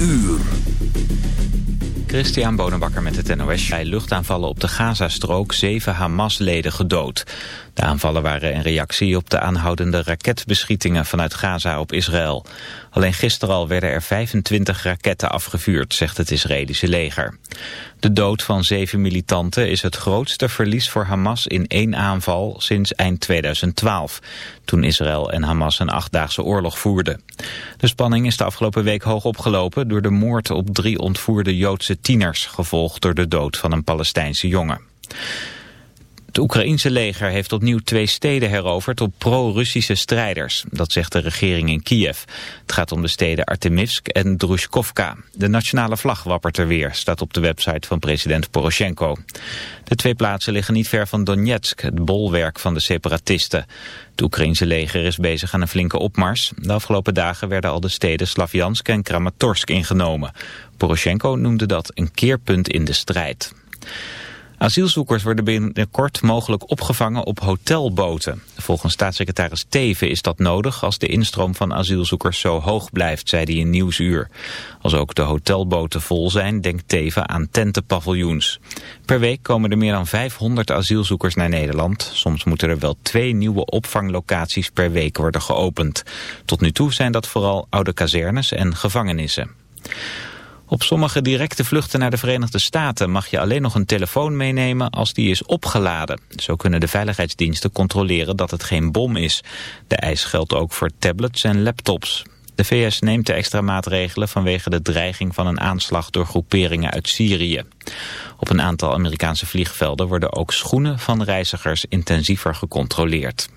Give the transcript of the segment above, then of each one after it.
uur. Christian Bonenbakker met het NOS. Bij luchtaanvallen op de Gazastrook zeven Hamas-leden gedood. De aanvallen waren een reactie op de aanhoudende raketbeschietingen vanuit Gaza op Israël. Alleen gisteren al werden er 25 raketten afgevuurd, zegt het Israëlische leger. De dood van zeven militanten is het grootste verlies voor Hamas in één aanval sinds eind 2012, toen Israël en Hamas een achtdaagse oorlog voerden. De spanning is de afgelopen week hoog opgelopen door de moord op drie ontvoerde Joodse tieners, gevolgd door de dood van een Palestijnse jongen. Het Oekraïense leger heeft opnieuw twee steden heroverd op pro-Russische strijders. Dat zegt de regering in Kiev. Het gaat om de steden Artemivsk en Drushkovka. De nationale vlag wappert er weer, staat op de website van president Poroshenko. De twee plaatsen liggen niet ver van Donetsk, het bolwerk van de separatisten. Het Oekraïense leger is bezig aan een flinke opmars. De afgelopen dagen werden al de steden Slavjansk en Kramatorsk ingenomen. Poroshenko noemde dat een keerpunt in de strijd. Asielzoekers worden binnenkort mogelijk opgevangen op hotelboten. Volgens staatssecretaris Teven is dat nodig als de instroom van asielzoekers zo hoog blijft, zei hij in Nieuwsuur. Als ook de hotelboten vol zijn, denkt Teven aan tentenpaviljoens. Per week komen er meer dan 500 asielzoekers naar Nederland. Soms moeten er wel twee nieuwe opvanglocaties per week worden geopend. Tot nu toe zijn dat vooral oude kazernes en gevangenissen. Op sommige directe vluchten naar de Verenigde Staten mag je alleen nog een telefoon meenemen als die is opgeladen. Zo kunnen de veiligheidsdiensten controleren dat het geen bom is. De eis geldt ook voor tablets en laptops. De VS neemt de extra maatregelen vanwege de dreiging van een aanslag door groeperingen uit Syrië. Op een aantal Amerikaanse vliegvelden worden ook schoenen van reizigers intensiever gecontroleerd.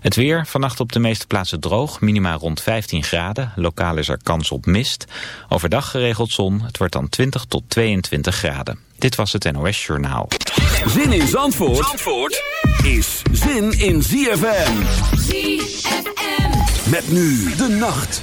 Het weer, vannacht op de meeste plaatsen droog, minima rond 15 graden. Lokaal is er kans op mist. Overdag geregeld zon, het wordt dan 20 tot 22 graden. Dit was het NOS Journaal. Zin in Zandvoort, Zandvoort is zin in ZFM. ZFM. Met nu de nacht.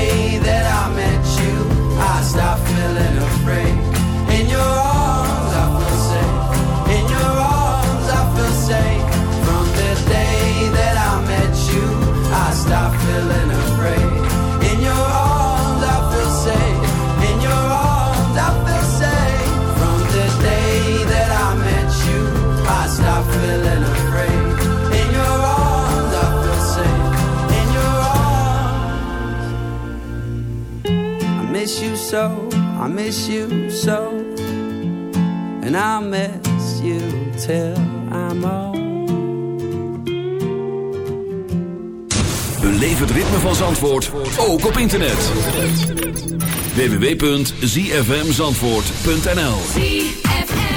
so, I miss you so, and I miss you till I'm old. Beleef het ritme van Zandvoort ook op internet. www.zfmzandvoort.nl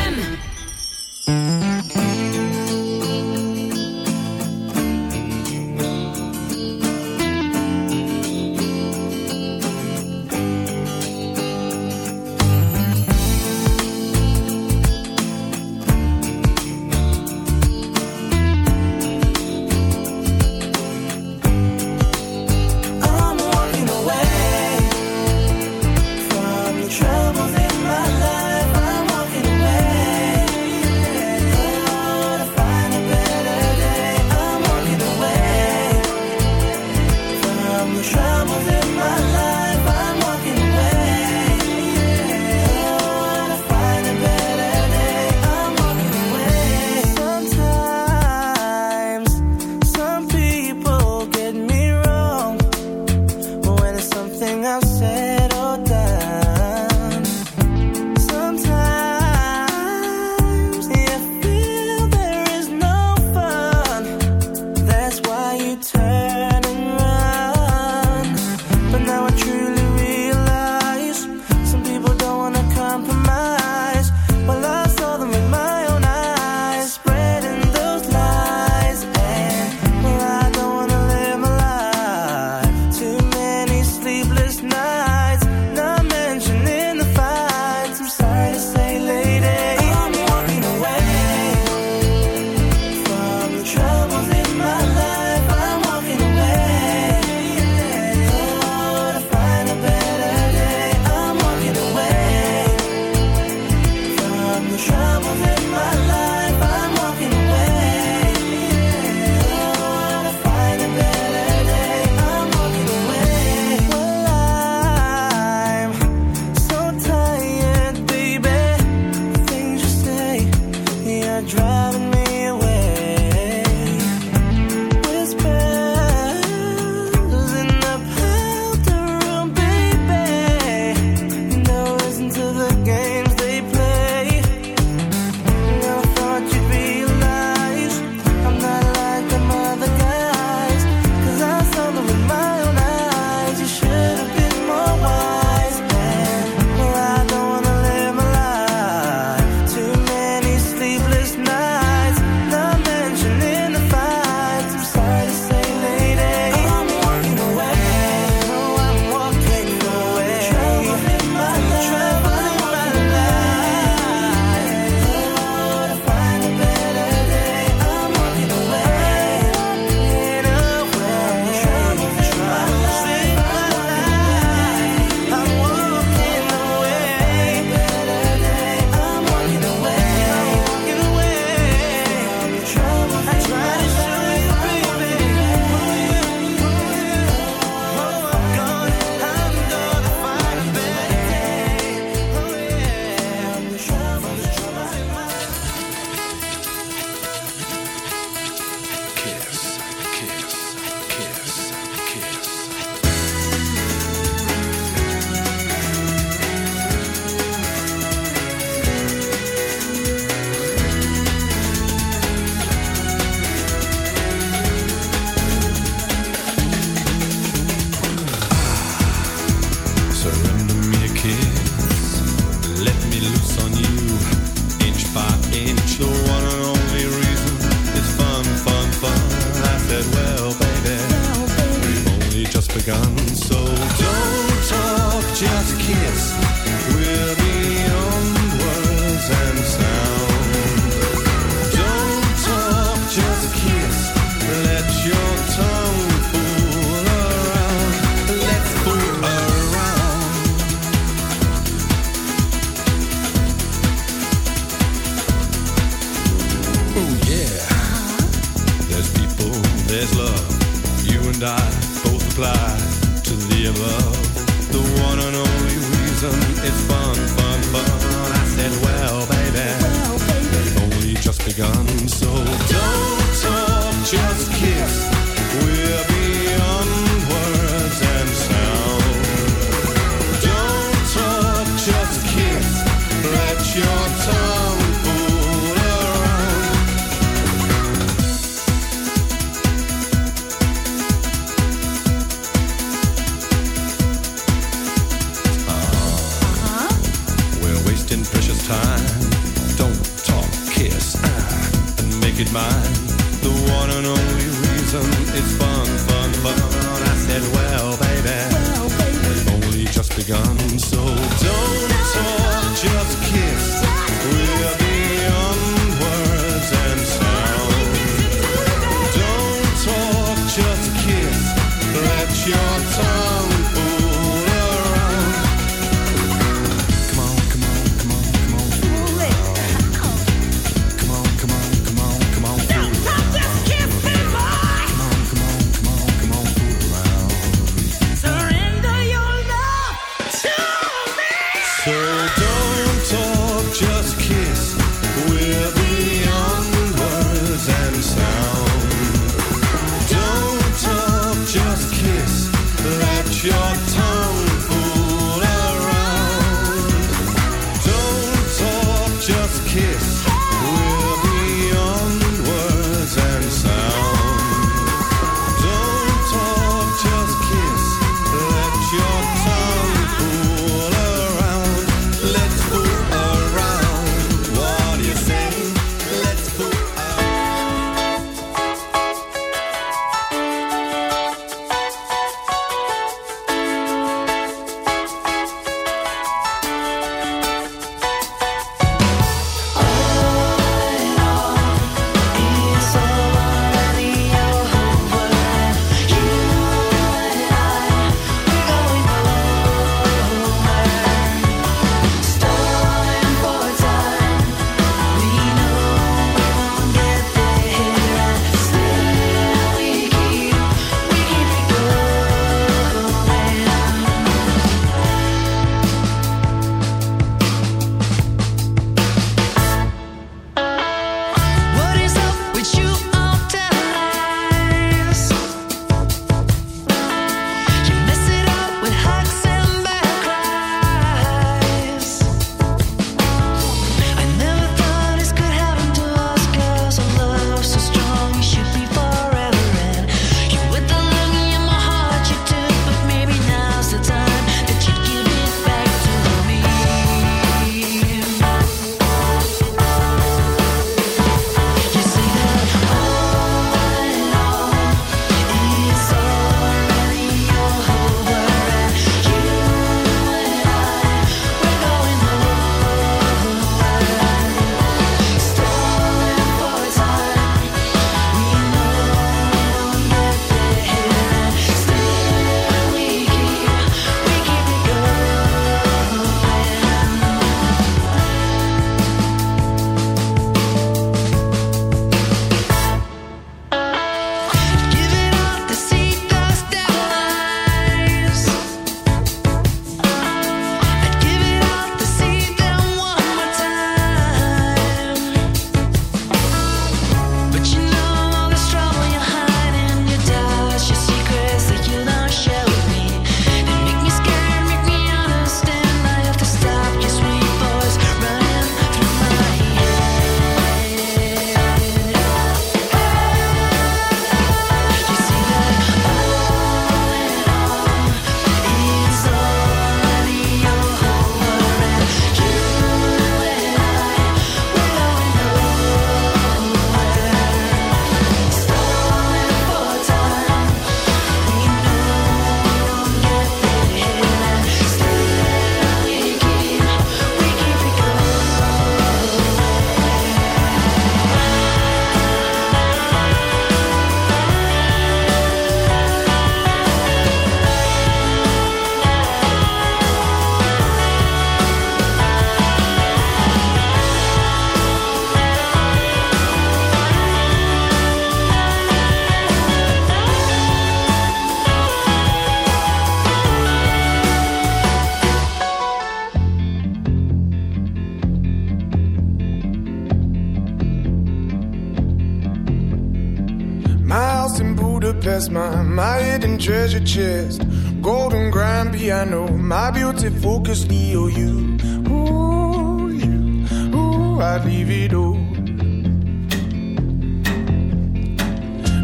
past my, my hidden treasure chest. Golden grand piano, my beauty focus EOU. Ooh, you, ooh, I'd leave it all.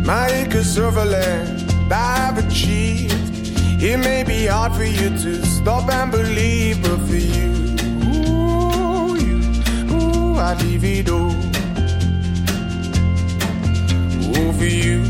My acres of land I've achieved. It may be hard for you to stop and believe, but for you, ooh, you, ooh, I'd leave it all. For you.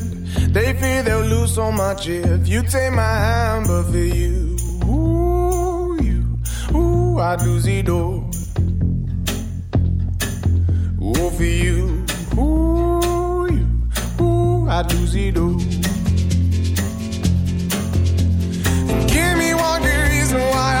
They fear they'll lose so much if you take my hand, but for you, ooh, you, ooh, I'd lose it all. Ooh, for you, ooh, you, ooh, I'd lose it all. Give me one good reason why